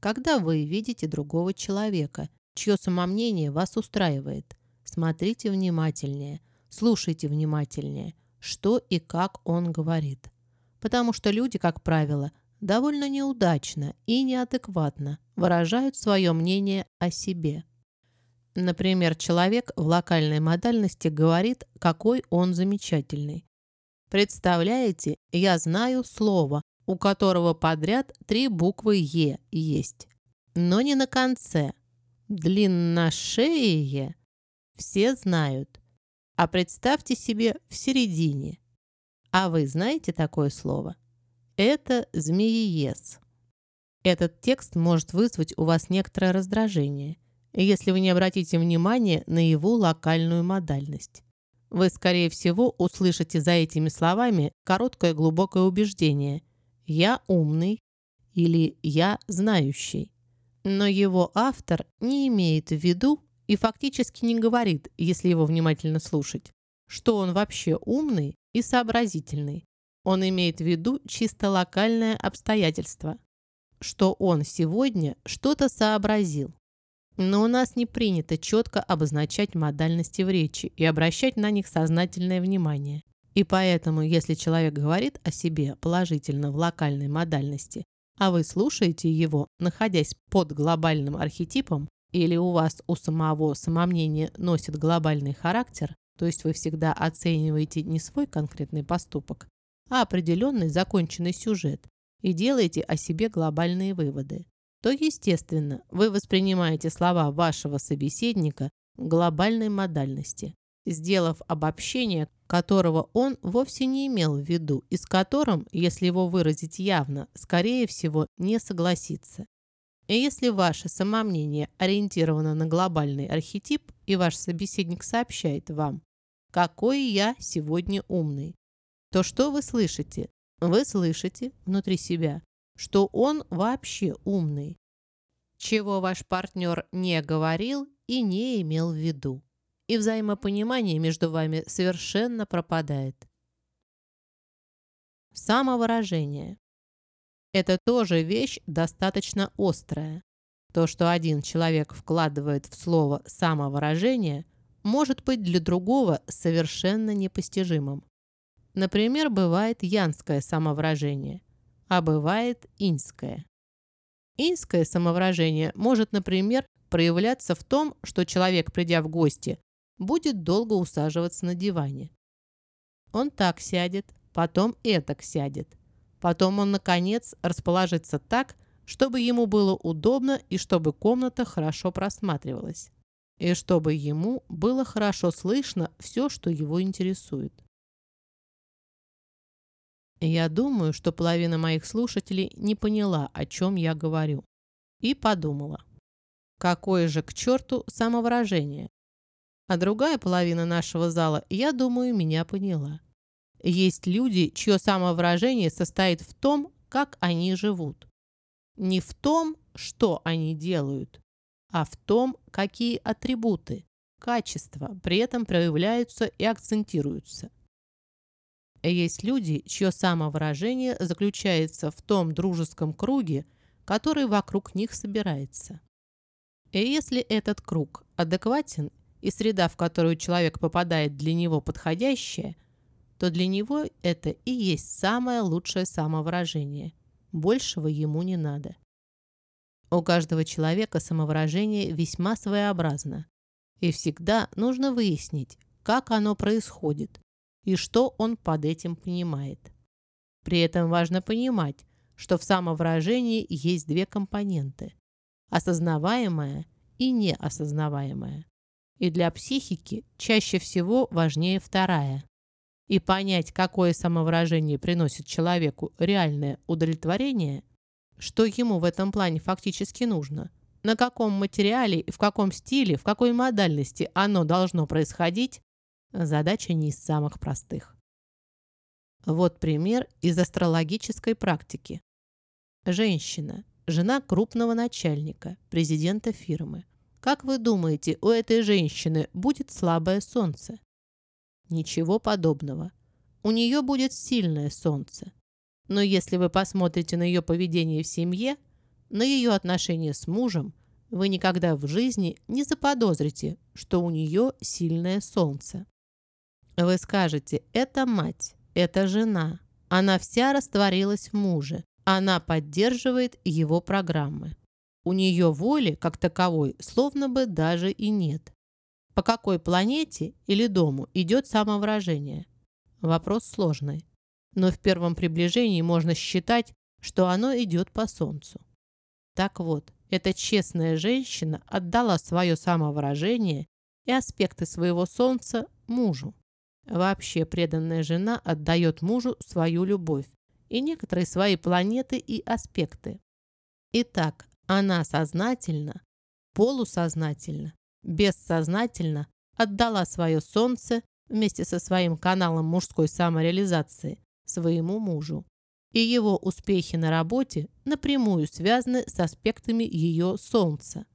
Когда вы видите другого человека, чье самомнение вас устраивает, смотрите внимательнее, слушайте внимательнее, что и как он говорит. Потому что люди, как правило, довольно неудачно и неадекватно выражают свое мнение о себе. Например, человек в локальной модальности говорит, какой он замечательный. Представляете, я знаю слово, у которого подряд три буквы «Е» есть. Но не на конце. Длинношеее все знают. А представьте себе в середине. А вы знаете такое слово? Это змеиес. Этот текст может вызвать у вас некоторое раздражение, если вы не обратите внимания на его локальную модальность. Вы, скорее всего, услышите за этими словами короткое глубокое убеждение «я умный» или «я знающий». Но его автор не имеет в виду и фактически не говорит, если его внимательно слушать, что он вообще умный и сообразительный. Он имеет в виду чисто локальное обстоятельство, что он сегодня что-то сообразил. Но у нас не принято четко обозначать модальности в речи и обращать на них сознательное внимание. И поэтому, если человек говорит о себе положительно в локальной модальности, а вы слушаете его, находясь под глобальным архетипом, или у вас у самого самомнение носит глобальный характер, то есть вы всегда оцениваете не свой конкретный поступок, а определенный законченный сюжет и делаете о себе глобальные выводы, то, естественно, вы воспринимаете слова вашего собеседника глобальной модальности, сделав обобщение, которого он вовсе не имел в виду и с которым, если его выразить явно, скорее всего, не согласится. И если ваше самомнение ориентировано на глобальный архетип, и ваш собеседник сообщает вам, какой я сегодня умный, то что вы слышите? Вы слышите внутри себя, что он вообще умный, чего ваш партнер не говорил и не имел в виду. И взаимопонимание между вами совершенно пропадает. Самовыражение. Это тоже вещь достаточно острая. То, что один человек вкладывает в слово «самовыражение», может быть для другого совершенно непостижимым. Например, бывает янское самовыражение, а бывает инское. Инское самовыражение может, например, проявляться в том, что человек, придя в гости, будет долго усаживаться на диване. Он так сядет, потом этак сядет. Потом он, наконец, расположится так, чтобы ему было удобно и чтобы комната хорошо просматривалась. И чтобы ему было хорошо слышно все, что его интересует. Я думаю, что половина моих слушателей не поняла, о чем я говорю. И подумала. Какое же к черту самовыражение? А другая половина нашего зала, я думаю, меня поняла. Есть люди, чье самовыражение состоит в том, как они живут. Не в том, что они делают, а в том, какие атрибуты, качества при этом проявляются и акцентируются. Есть люди, чье самовыражение заключается в том дружеском круге, который вокруг них собирается. И если этот круг адекватен и среда, в которую человек попадает, для него подходящая – то для него это и есть самое лучшее самовыражение. Большего ему не надо. У каждого человека самовыражение весьма своеобразно. И всегда нужно выяснить, как оно происходит и что он под этим понимает. При этом важно понимать, что в самовыражении есть две компоненты – осознаваемое и неосознаваемое. И для психики чаще всего важнее вторая и понять, какое самовыражение приносит человеку реальное удовлетворение, что ему в этом плане фактически нужно, на каком материале, в каком стиле, в какой модальности оно должно происходить, задача не из самых простых. Вот пример из астрологической практики. Женщина, жена крупного начальника, президента фирмы. Как вы думаете, у этой женщины будет слабое солнце? Ничего подобного. У нее будет сильное солнце. Но если вы посмотрите на ее поведение в семье, на ее отношения с мужем, вы никогда в жизни не заподозрите, что у нее сильное солнце. Вы скажете, это мать, это жена, она вся растворилась в муже, она поддерживает его программы. У нее воли, как таковой, словно бы даже и нет. По какой планете или дому идет самовыражение? Вопрос сложный. Но в первом приближении можно считать, что оно идет по Солнцу. Так вот, эта честная женщина отдала свое самовыражение и аспекты своего Солнца мужу. Вообще преданная жена отдает мужу свою любовь и некоторые свои планеты и аспекты. Итак, она сознательно, полусознательно, бессознательно отдала свое Солнце вместе со своим каналом мужской самореализации своему мужу и его успехи на работе напрямую связаны с аспектами ее Солнца.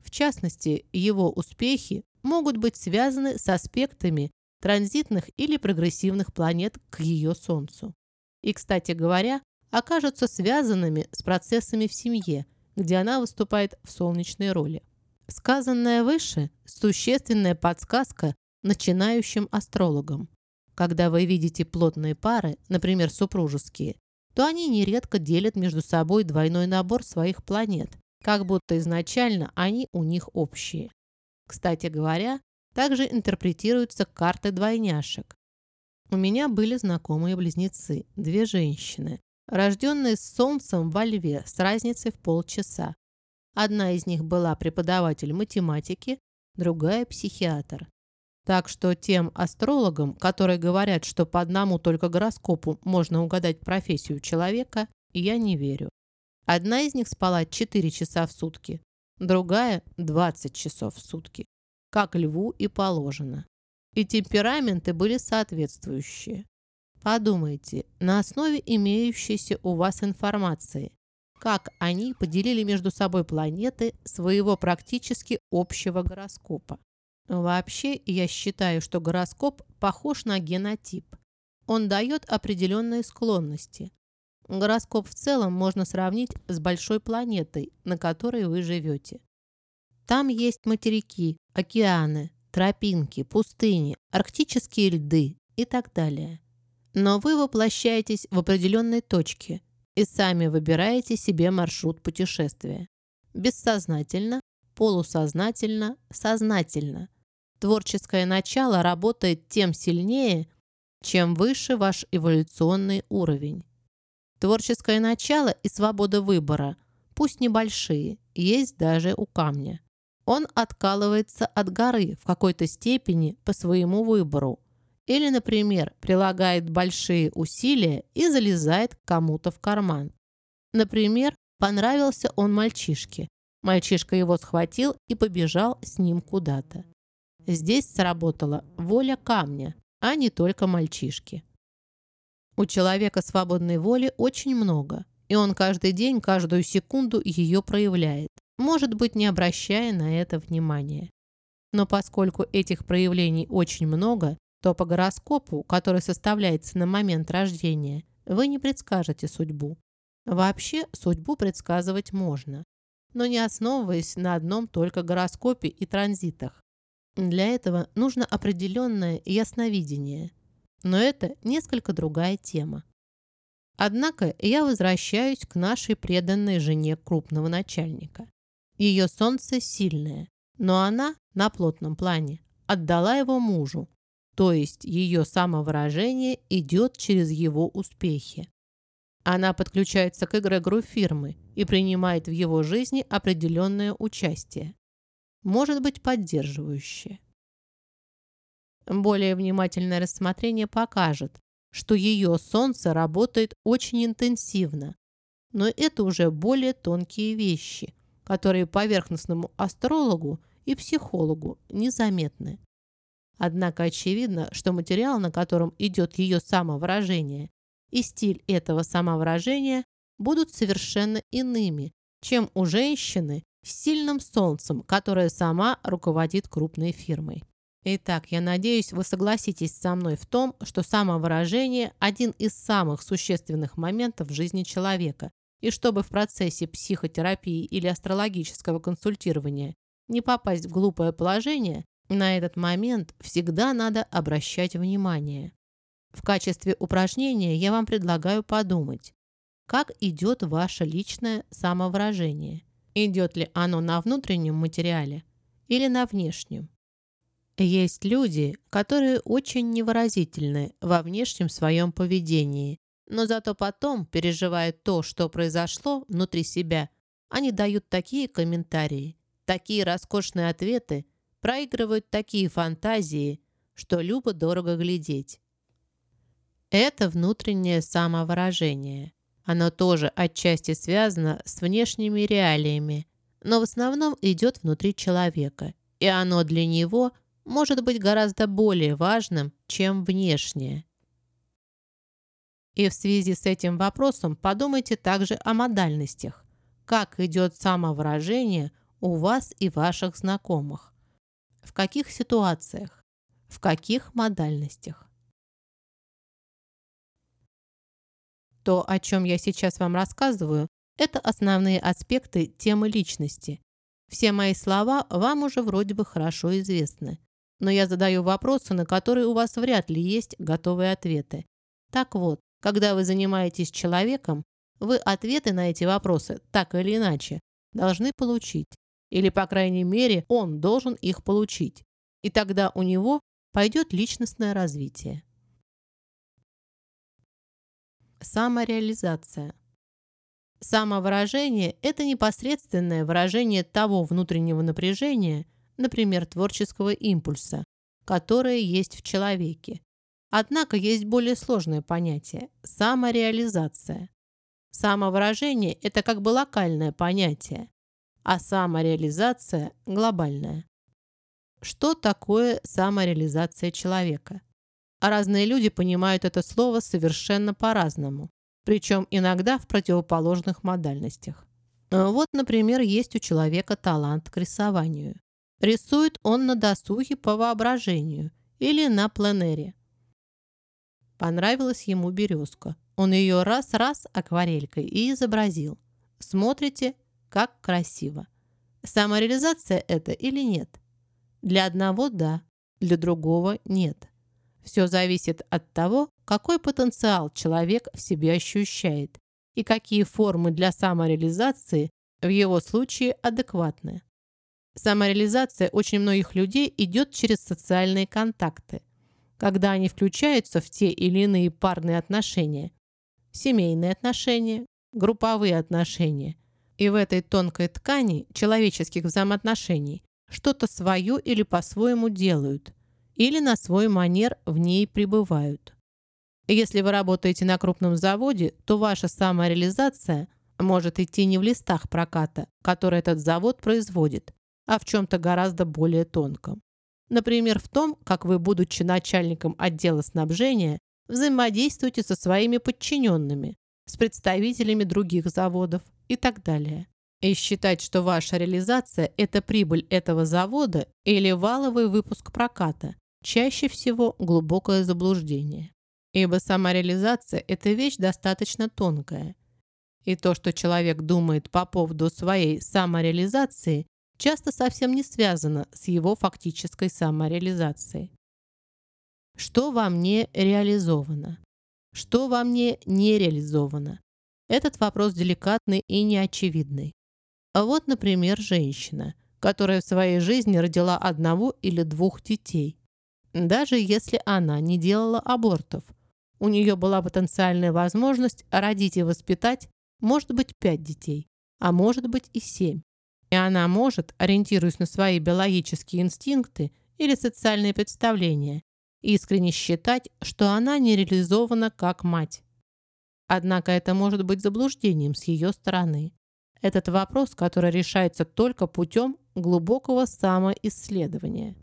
В частности, его успехи могут быть связаны с аспектами транзитных или прогрессивных планет к ее Солнцу. И, кстати говоря, окажутся связанными с процессами в семье, где она выступает в солнечной роли. Сказанное выше – существенная подсказка начинающим астрологам. Когда вы видите плотные пары, например, супружеские, то они нередко делят между собой двойной набор своих планет, как будто изначально они у них общие. Кстати говоря, также интерпретируются карты двойняшек. У меня были знакомые близнецы, две женщины, рожденные с Солнцем во Льве с разницей в полчаса. Одна из них была преподаватель математики, другая – психиатр. Так что тем астрологам, которые говорят, что по одному только гороскопу можно угадать профессию человека, я не верю. Одна из них спала 4 часа в сутки, другая – 20 часов в сутки, как льву и положено. И темпераменты были соответствующие. Подумайте, на основе имеющейся у вас информации, как они поделили между собой планеты своего практически общего гороскопа. Вообще, я считаю, что гороскоп похож на генотип. Он дает определенные склонности. Гороскоп в целом можно сравнить с большой планетой, на которой вы живете. Там есть материки, океаны, тропинки, пустыни, арктические льды и так далее. Но вы воплощаетесь в определенной точке и сами выбираете себе маршрут путешествия. Бессознательно, полусознательно, сознательно – Творческое начало работает тем сильнее, чем выше ваш эволюционный уровень. Творческое начало и свобода выбора, пусть небольшие, есть даже у камня. Он откалывается от горы в какой-то степени по своему выбору. Или, например, прилагает большие усилия и залезает кому-то в карман. Например, понравился он мальчишке. Мальчишка его схватил и побежал с ним куда-то. Здесь сработала воля камня, а не только мальчишки. У человека свободной воли очень много, и он каждый день, каждую секунду ее проявляет, может быть, не обращая на это внимания. Но поскольку этих проявлений очень много, то по гороскопу, который составляется на момент рождения, вы не предскажете судьбу. Вообще, судьбу предсказывать можно, но не основываясь на одном только гороскопе и транзитах, для этого нужно определенное ясновидение, но это несколько другая тема. Однако я возвращаюсь к нашей преданной жене крупного начальника. Ее солнце сильное, но она на плотном плане отдала его мужу, то есть ее самовыражение идет через его успехи. Она подключается к эгрегору фирмы и принимает в его жизни определенное участие может быть поддерживающее. Более внимательное рассмотрение покажет, что ее солнце работает очень интенсивно, но это уже более тонкие вещи, которые поверхностному астрологу и психологу незаметны. Однако очевидно, что материал, на котором идет ее самовыражение, и стиль этого самовыражения будут совершенно иными, чем у женщины с сильным солнцем, которая сама руководит крупной фирмой. Итак, я надеюсь, вы согласитесь со мной в том, что самовыражение – один из самых существенных моментов в жизни человека, И чтобы в процессе психотерапии или астрологического консультирования не попасть в глупое положение, на этот момент всегда надо обращать внимание. В качестве упражнения я вам предлагаю подумать, как идет ваше личное самовыражение. Идет ли оно на внутреннем материале или на внешнем? Есть люди, которые очень невыразительны во внешнем своем поведении, но зато потом, переживая то, что произошло внутри себя, они дают такие комментарии, такие роскошные ответы, проигрывают такие фантазии, что любо-дорого глядеть. Это внутреннее самовыражение. Оно тоже отчасти связано с внешними реалиями, но в основном идет внутри человека, и оно для него может быть гораздо более важным, чем внешнее. И в связи с этим вопросом подумайте также о модальностях. Как идет самовыражение у вас и ваших знакомых? В каких ситуациях? В каких модальностях? То, о чем я сейчас вам рассказываю, это основные аспекты темы личности. Все мои слова вам уже вроде бы хорошо известны. Но я задаю вопросы, на которые у вас вряд ли есть готовые ответы. Так вот, когда вы занимаетесь человеком, вы ответы на эти вопросы, так или иначе, должны получить. Или, по крайней мере, он должен их получить. И тогда у него пойдет личностное развитие. Самореализация. Самовыражение – это непосредственное выражение того внутреннего напряжения, например, творческого импульса, которое есть в человеке. Однако есть более сложное понятие – самореализация. Самовыражение – это как бы локальное понятие, а самореализация – глобальная. Что такое самореализация человека? А разные люди понимают это слово совершенно по-разному, причем иногда в противоположных модальностях. А вот, например, есть у человека талант к рисованию. Рисует он на досуге по воображению или на пленере. Понравилась ему березка. Он ее раз-раз акварелькой и изобразил. Смотрите, как красиво. Самореализация это или нет? Для одного – да, для другого – нет. Все зависит от того, какой потенциал человек в себе ощущает и какие формы для самореализации в его случае адекватны. Самореализация очень многих людей идет через социальные контакты, когда они включаются в те или иные парные отношения, семейные отношения, групповые отношения. И в этой тонкой ткани человеческих взаимоотношений что-то свое или по-своему делают, или на свой манер в ней пребывают. Если вы работаете на крупном заводе, то ваша самореализация может идти не в листах проката, которые этот завод производит, а в чем-то гораздо более тонком. Например, в том, как вы, будучи начальником отдела снабжения, взаимодействуете со своими подчиненными, с представителями других заводов и так далее. И считать, что ваша реализация – это прибыль этого завода или валовый выпуск проката, чаще всего глубокое заблуждение. Ибо самореализация – это вещь достаточно тонкая. И то, что человек думает по поводу своей самореализации, часто совсем не связано с его фактической самореализацией. Что во мне реализовано? Что во мне не реализовано? Этот вопрос деликатный и неочевидный. А вот, например, женщина, которая в своей жизни родила одного или двух детей даже если она не делала абортов. У нее была потенциальная возможность родить и воспитать, может быть, пять детей, а может быть и семь. И она может, ориентируясь на свои биологические инстинкты или социальные представления, искренне считать, что она не реализована как мать. Однако это может быть заблуждением с ее стороны. Этот вопрос, который решается только путем глубокого самоисследования.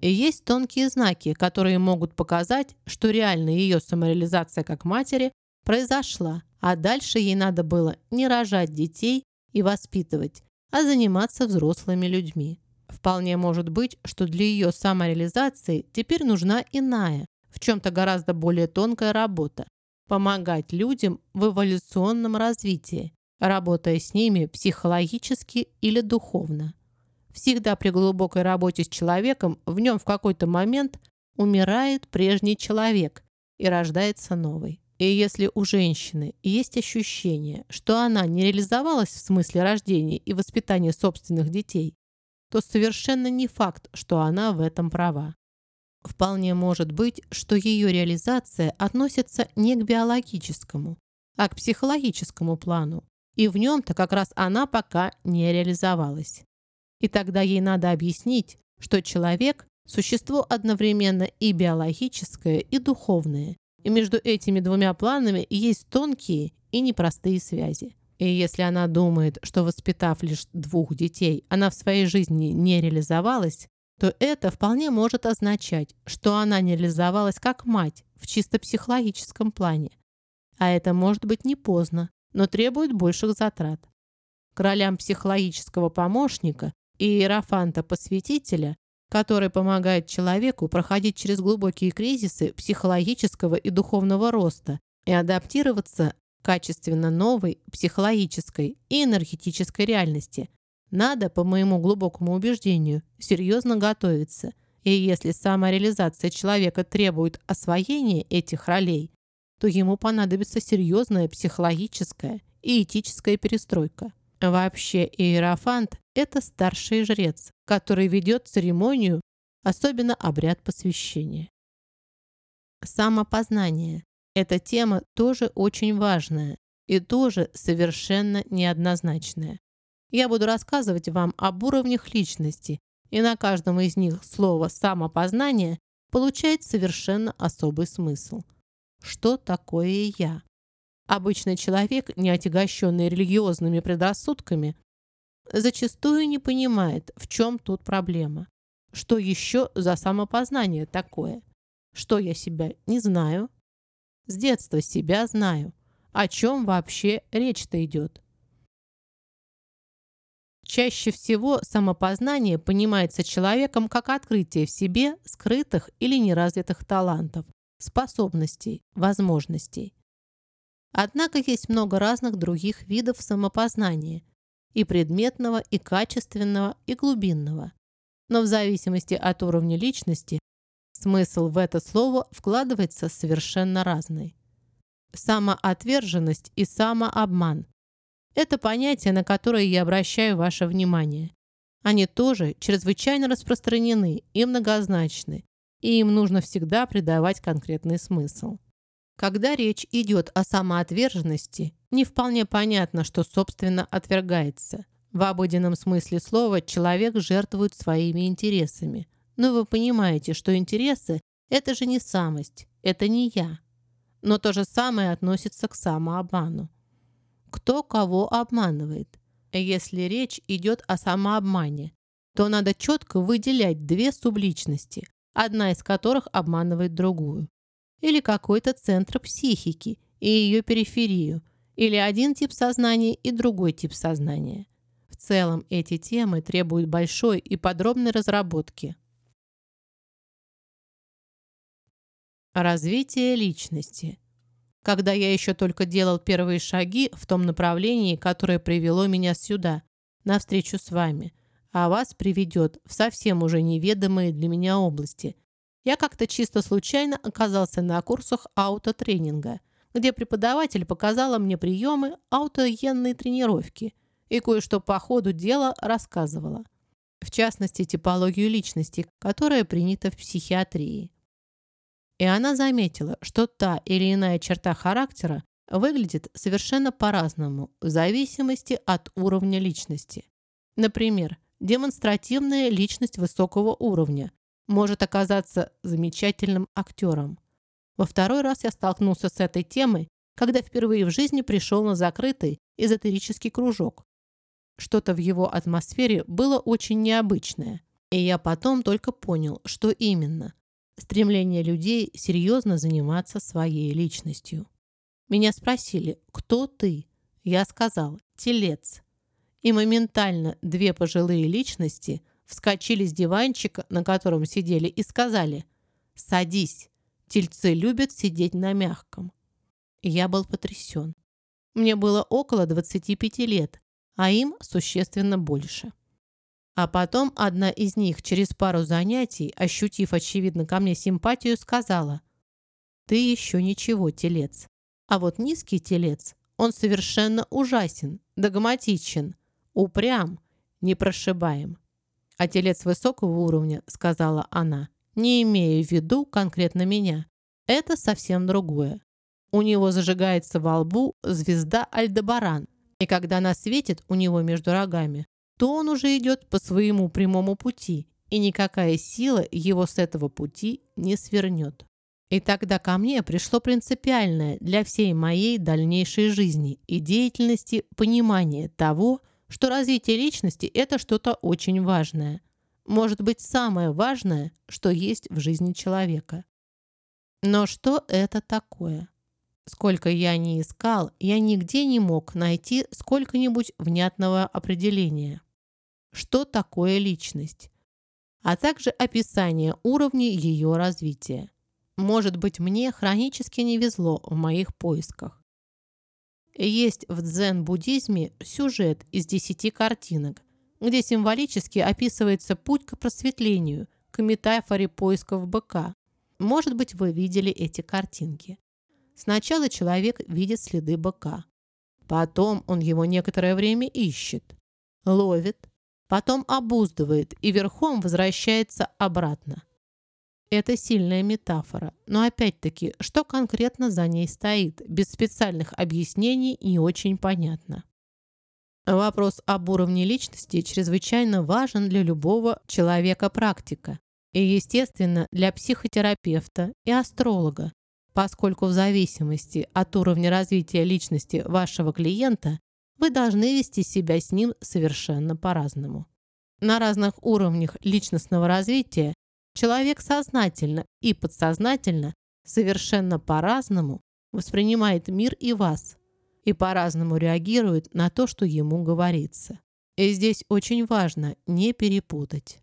И есть тонкие знаки, которые могут показать, что реально ее самореализация как матери произошла, а дальше ей надо было не рожать детей и воспитывать, а заниматься взрослыми людьми. Вполне может быть, что для ее самореализации теперь нужна иная, в чем-то гораздо более тонкая работа. Помогать людям в эволюционном развитии, работая с ними психологически или духовно. Всегда при глубокой работе с человеком в нем в какой-то момент умирает прежний человек и рождается новый. И если у женщины есть ощущение, что она не реализовалась в смысле рождения и воспитания собственных детей, то совершенно не факт, что она в этом права. Вполне может быть, что ее реализация относится не к биологическому, а к психологическому плану, и в нем-то как раз она пока не реализовалась. И тогда ей надо объяснить, что человек – существо одновременно и биологическое, и духовное, и между этими двумя планами есть тонкие и непростые связи. И если она думает, что воспитав лишь двух детей, она в своей жизни не реализовалась, то это вполне может означать, что она не реализовалась как мать в чисто психологическом плане. А это может быть не поздно, но требует больших затрат. К психологического помощника и иерофанта-посвятителя, который помогает человеку проходить через глубокие кризисы психологического и духовного роста и адаптироваться к качественно новой психологической и энергетической реальности. Надо, по моему глубокому убеждению, серьезно готовиться. И если самореализация человека требует освоения этих ролей, то ему понадобится серьезная психологическая и этическая перестройка. Вообще иерофант – это старший жрец, который ведет церемонию, особенно обряд посвящения. Самопознание – эта тема тоже очень важная и тоже совершенно неоднозначная. Я буду рассказывать вам об уровнях личности, и на каждом из них слово «самопознание» получает совершенно особый смысл. Что такое «я»? Обычный человек, не отягощенный религиозными предрассудками, зачастую не понимает, в чем тут проблема. Что еще за самопознание такое? Что я себя не знаю? С детства себя знаю. О чем вообще речь-то идет? Чаще всего самопознание понимается человеком как открытие в себе скрытых или неразвитых талантов, способностей, возможностей. Однако есть много разных других видов самопознания – и предметного, и качественного, и глубинного. Но в зависимости от уровня личности смысл в это слово вкладывается совершенно разный. Самоотверженность и самообман – это понятия, на которые я обращаю ваше внимание. Они тоже чрезвычайно распространены и многозначны, и им нужно всегда придавать конкретный смысл. Когда речь идет о самоотверженности, не вполне понятно, что, собственно, отвергается. В обыденном смысле слова человек жертвует своими интересами. Но вы понимаете, что интересы – это же не самость, это не я. Но то же самое относится к самообману. Кто кого обманывает? Если речь идет о самообмане, то надо четко выделять две субличности, одна из которых обманывает другую или какой-то центр психики и ее периферию, или один тип сознания и другой тип сознания. В целом эти темы требуют большой и подробной разработки. Развитие личности. Когда я еще только делал первые шаги в том направлении, которое привело меня сюда, на встречу с вами, а вас приведет в совсем уже неведомые для меня области, я как-то чисто случайно оказался на курсах аутотренинга, где преподаватель показала мне приемы аутогенной тренировки и кое-что по ходу дела рассказывала. В частности, типологию личности, которая принята в психиатрии. И она заметила, что та или иная черта характера выглядит совершенно по-разному в зависимости от уровня личности. Например, демонстративная личность высокого уровня может оказаться замечательным актером. Во второй раз я столкнулся с этой темой, когда впервые в жизни пришел на закрытый эзотерический кружок. Что-то в его атмосфере было очень необычное, и я потом только понял, что именно. Стремление людей серьезно заниматься своей личностью. Меня спросили, кто ты? Я сказал, телец. И моментально две пожилые личности – вскочили с диванчика, на котором сидели, и сказали «Садись, тельцы любят сидеть на мягком». Я был потрясен. Мне было около 25 лет, а им существенно больше. А потом одна из них через пару занятий, ощутив, очевидно, ко мне симпатию, сказала, «Ты еще ничего, телец. А вот низкий телец, он совершенно ужасен, догматичен, упрям, непрошибаем. А телец высокого уровня, сказала она, не имея в виду конкретно меня. Это совсем другое. У него зажигается во лбу звезда Альдебаран, и когда она светит у него между рогами, то он уже идет по своему прямому пути, и никакая сила его с этого пути не свернет. И тогда ко мне пришло принципиальное для всей моей дальнейшей жизни и деятельности понимание того, что развитие личности – это что-то очень важное. Может быть, самое важное, что есть в жизни человека. Но что это такое? Сколько я ни искал, я нигде не мог найти сколько-нибудь внятного определения. Что такое личность? А также описание уровней ее развития. Может быть, мне хронически не везло в моих поисках. Есть в дзен-буддизме сюжет из десяти картинок, где символически описывается путь к просветлению, к метафоре поисков быка. Может быть, вы видели эти картинки. Сначала человек видит следы быка. Потом он его некоторое время ищет, ловит, потом обуздывает и верхом возвращается обратно. Это сильная метафора, но опять-таки, что конкретно за ней стоит, без специальных объяснений не очень понятно. Вопрос об уровне личности чрезвычайно важен для любого человека-практика и, естественно, для психотерапевта и астролога, поскольку в зависимости от уровня развития личности вашего клиента вы должны вести себя с ним совершенно по-разному. На разных уровнях личностного развития Человек сознательно и подсознательно совершенно по-разному воспринимает мир и вас и по-разному реагирует на то, что ему говорится. И здесь очень важно не перепутать.